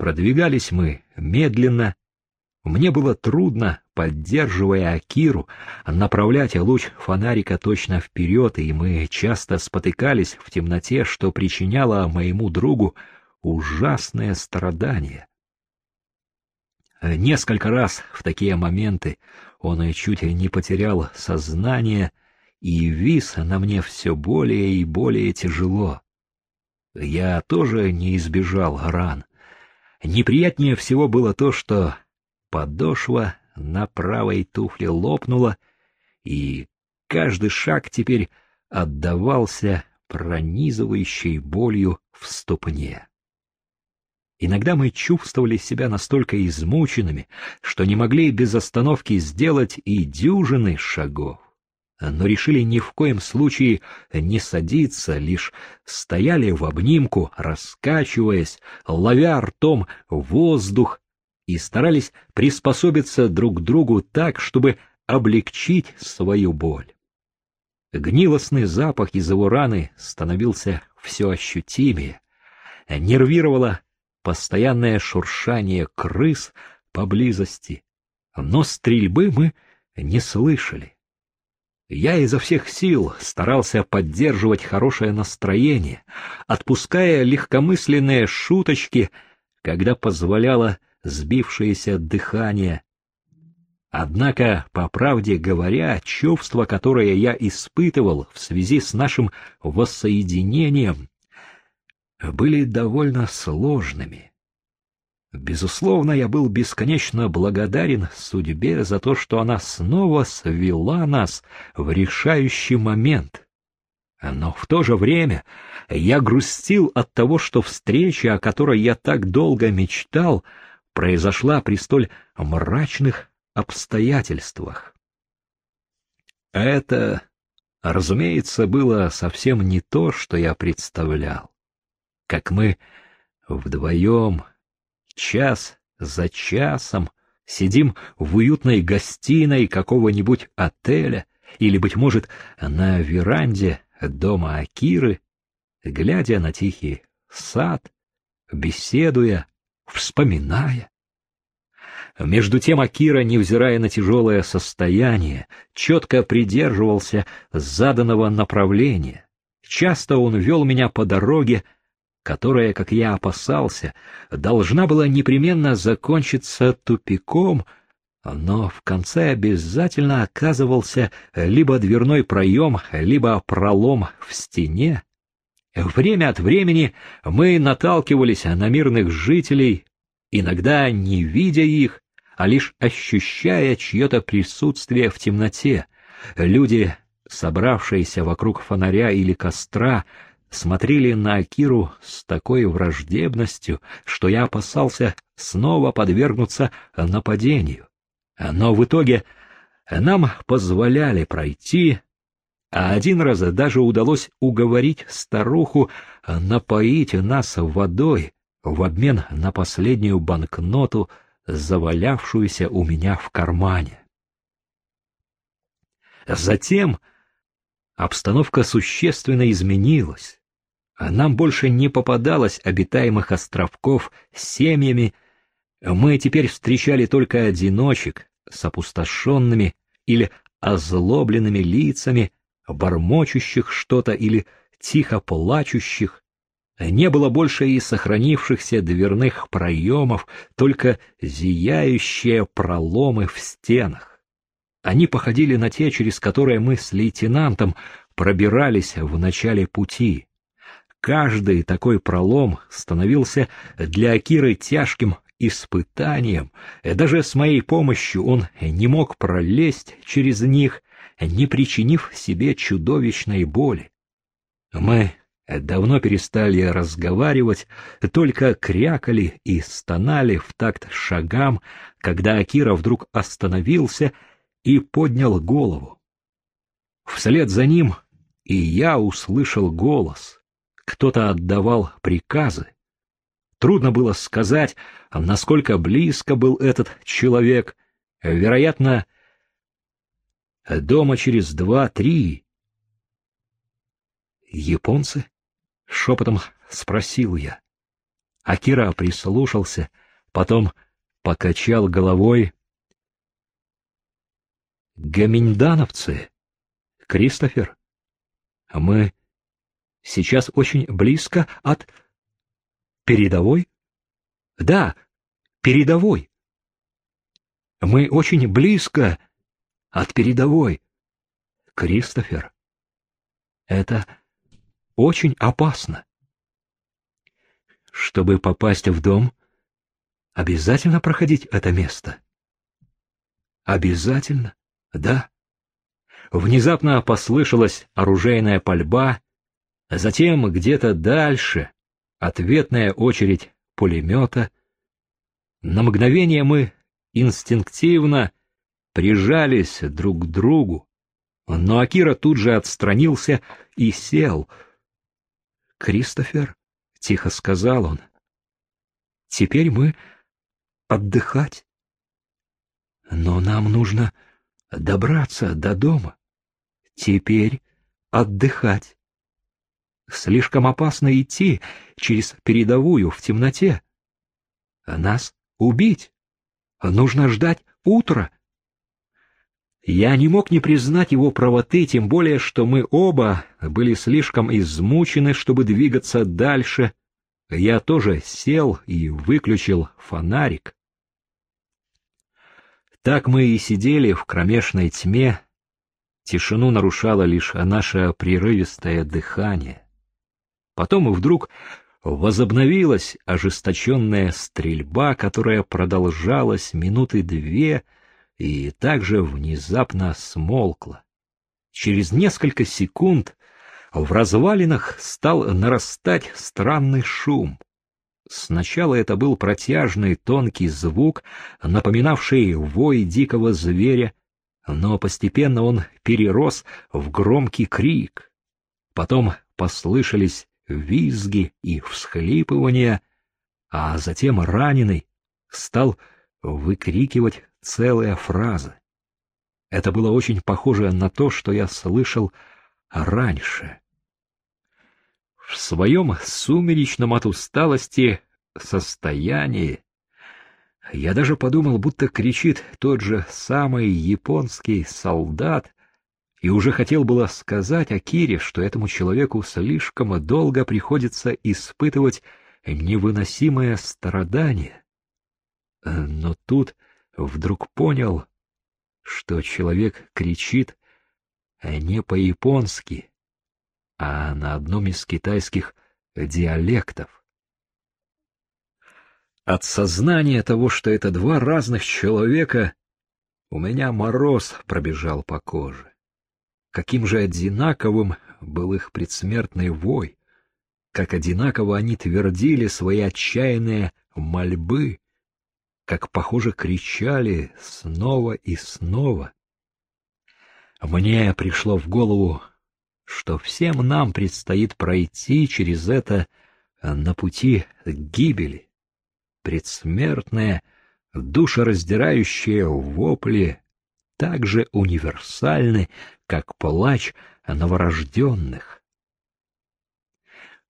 Продвигались мы медленно. Мне было трудно, поддерживая Акиру, направлять луч фонарика точно вперед, и мы часто спотыкались в темноте, что причиняло моему другу ужасное страдание. Несколько раз в такие моменты он чуть не потерял сознание и вис на мне все более и более тяжело. Я тоже не избежал ран. Неприятнее всего было то, что подошва на правой туфле лопнула, и каждый шаг теперь отдавался пронизывающей болью в ступне. Иногда мы чувствовали себя настолько измученными, что не могли без остановки сделать и дюжины шагов но решили ни в коем случае не садиться, лишь стояли в обнимку, раскачиваясь, ловя ртом воздух, и старались приспособиться друг к другу так, чтобы облегчить свою боль. Гнилостный запах из его раны становился все ощутимее, нервировало постоянное шуршание крыс поблизости, но стрельбы мы не слышали. Я изо всех сил старался поддерживать хорошее настроение, отпуская легкомысленные шуточки, когда позволяло сбившееся дыхание. Однако, по правде говоря, чувства, которые я испытывал в связи с нашим воссоединением, были довольно сложными. Безусловно, я был бесконечно благодарен судьбе за то, что она снова свела нас в решающий момент. Но в то же время я грустил от того, что встреча, о которой я так долго мечтал, произошла при столь мрачных обстоятельствах. Это, разумеется, было совсем не то, что я представлял. Как мы вдвоем час за часом сидим в уютной гостиной какого-нибудь отеля или, быть может, на веранде дома Акиры, глядя на тихий сад, беседуя, вспоминая. Между тем Акира, невзирая на тяжелое состояние, четко придерживался заданного направления. Часто он вел меня по дороге, которая, как я опасался, должна была непременно закончиться тупиком, но в конце обязательно оказывался либо дверной проем, либо пролом в стене. Время от времени мы наталкивались на мирных жителей, иногда не видя их, а лишь ощущая чье-то присутствие в темноте. Люди, собравшиеся вокруг фонаря или костра, смотрели на Акиру с такой враждебностью, что я опасался снова подвергнуться нападению. Но в итоге нам позволяли пройти, а один раз даже удалось уговорить старуху напоить нас водой в обмен на последнюю банкноту, завалявшуюся у меня в кармане. Затем обстановка существенно изменилась. Нам больше не попадалось обитаемых островков с семьями, мы теперь встречали только одиночек с опустошенными или озлобленными лицами, бормочущих что-то или тихо плачущих. Не было больше и сохранившихся дверных проемов, только зияющие проломы в стенах. Они походили на те, через которые мы с лейтенантом пробирались в начале пути. Каждый такой пролом становился для Акиры тяжким испытанием. Даже с моей помощью он не мог пролезть через них, не причинив себе чудовищной боли. Мы давно перестали разговаривать, только крякали и стонали в такт шагам, когда Акира вдруг остановился и поднял голову. Вслед за ним и я услышал голос — кто-то отдавал приказы. Трудно было сказать, насколько близко был этот человек. Вероятно, дома через два-три. «Японцы?» — шепотом спросил я. Акира прислушался, потом покачал головой. Гаминдановцы, Кристофер, мы сейчас очень близко от передовой? Да, передовой. Мы очень близко от передовой. Кристофер, это очень опасно. Чтобы попасть в дом, обязательно проходить это место. Обязательно, да. Внезапно послышалась оружейная пальба, затем где-то дальше ответная очередь пулемета. На мгновение мы инстинктивно прижались друг к другу, но Акира тут же отстранился и сел. «Кристофер», — тихо сказал он, — «теперь мы отдыхать. Но нам нужно добраться до дома. Теперь отдыхать. Слишком опасно идти через передовую в темноте. Нас убить. Нужно ждать утра. Я не мог не признать его правоты, тем более, что мы оба были слишком измучены, чтобы двигаться дальше. Я тоже сел и выключил фонарик. Так мы и сидели в кромешной тьме. Тишину нарушало лишь наше прерывистое дыхание. Потом вдруг возобновилась ожесточенная стрельба, которая продолжалась минуты две и также внезапно смолкла. Через несколько секунд в развалинах стал нарастать странный шум. Сначала это был протяжный тонкий звук, напоминавший вой дикого зверя, но постепенно он перерос в громкий крик. Потом послышались визги и всхлипывания, а затем раненый стал выкрикивать целые фразы. Это было очень похоже на то, что я слышал раньше. В своем сумеречном от усталости состоянии я даже подумал, будто кричит тот же самый японский солдат, и уже хотел было сказать Акире, что этому человеку слишком долго приходится испытывать невыносимое страдание. Но тут вдруг понял, что человек кричит не по-японски, а на одном из китайских диалектов. От сознания того, что это два разных человека, у меня мороз пробежал по коже. Каким же одинаковым был их предсмертный вой, как одинаково они твердили свои отчаянные мольбы, как, похоже, кричали снова и снова. Мне пришло в голову, что всем нам предстоит пройти через это на пути к гибели. Предсмертные, душераздирающие вопли так же универсальны, как плач новорожденных.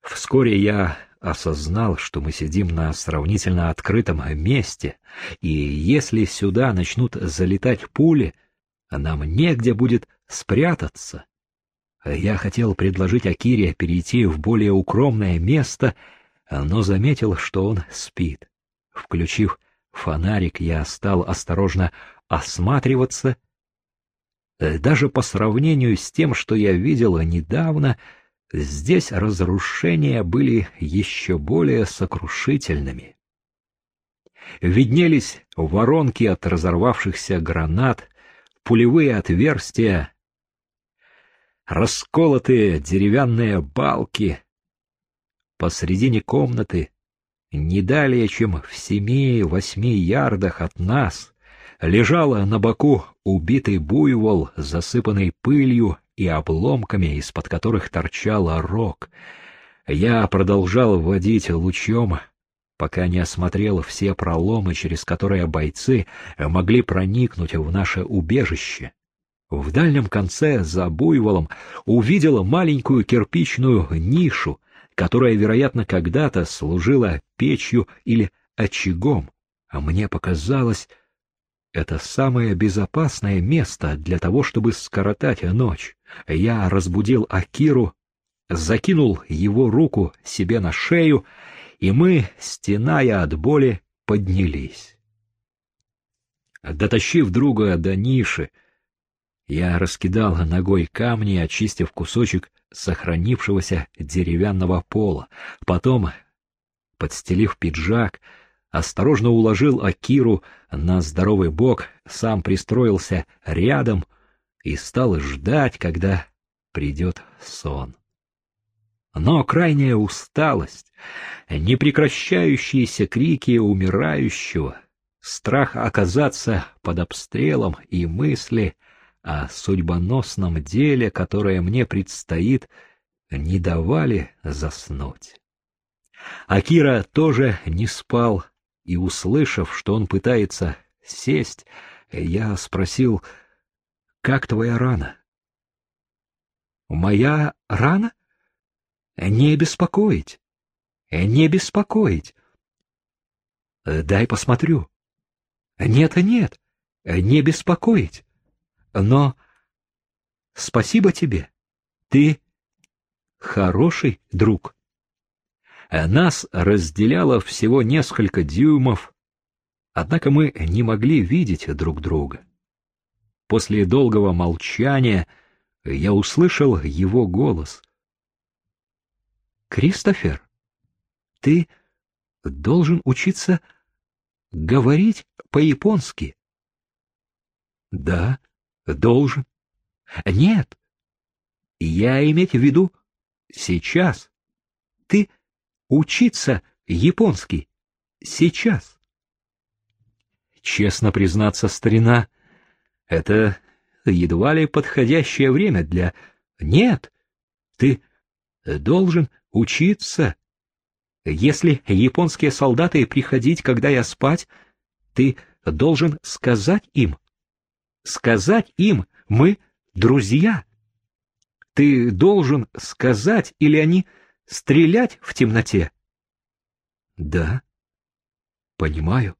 Вскоре я осознал, что мы сидим на сравнительно открытом месте, и если сюда начнут залетать пули, нам негде будет спрятаться. Я хотел предложить Акире перейти в более укромное место, но заметил, что он спит. Включив фонарик, я стал осторожно осматриваться. Даже по сравнению с тем, что я видела недавно, здесь разрушения были еще более сокрушительными. Виднелись воронки от разорвавшихся гранат, пулевые отверстия, расколотые деревянные балки. Посредине комнаты, не далее, чем в семи-восьми ярдах от нас, лежала на боку убитый буйвол, засыпанный пылью и обломками, из-под которых торчал рог. Я продолжал водить лучом, пока не осмотрел все проломы, через которые бойцы могли проникнуть в наше убежище. В дальнем конце, за буйволом, увидел маленькую кирпичную нишу, которая, вероятно, когда-то служила печью или очагом, а мне показалось, это самое безопасное место для того, чтобы скоротать ночь. Я разбудил Акиру, закинул его руку себе на шею, и мы, стеная от боли, поднялись. Дотащив друга до ниши, я раскидал ногой камни, очистив кусочек сохранившегося деревянного пола. Потом, подстелив пиджак, осторожно уложил Акиру на здоровый бок, сам пристроился рядом и стал ждать, когда придет сон. Но крайняя усталость, непрекращающиеся крики умирающего, страх оказаться под обстрелом и мысли о судьбоносном деле, которое мне предстоит, не давали заснуть. Акира тоже не спал, и, услышав, что он пытается сесть, я спросил, «Как твоя рана?» «Моя рана? Не беспокоить, не беспокоить. Дай посмотрю. Нет, нет, не беспокоить. Но спасибо тебе, ты хороший друг». Нас разделяло всего несколько дюймов, однако мы не могли видеть друг друга. После долгого молчания я услышал его голос. «Кристофер, ты должен учиться говорить по-японски». «Да, должен». «Нет, я иметь в виду сейчас. Ты учиться японский сейчас. Честно признаться, старина, это едва ли подходящее время для... Нет, ты должен учиться. Если японские солдаты приходить, когда я спать, ты должен сказать им. Сказать им, мы друзья. Ты должен сказать, или они Стрелять в темноте? Да. Понимаю.